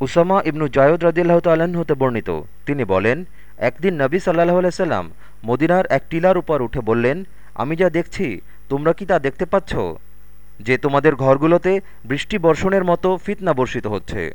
Osama ইবনু জায়দ রদিল্লাহ তাল্লাহ্ন হতে বর্ণিত। তিনি বলেন, একদিন নবী সাল্লাহ আলাইসাল্লাম মদিনার এক টিলার উপর উঠে বললেন, আমি যা দেখছি, তোমরা কি তা দেখতে পাচ্ছ? যে তোমাদের ঘরগুলোতে বৃষ্টি বর্ষণের মতো ফিতনা বর্ষিত হচ্ছে।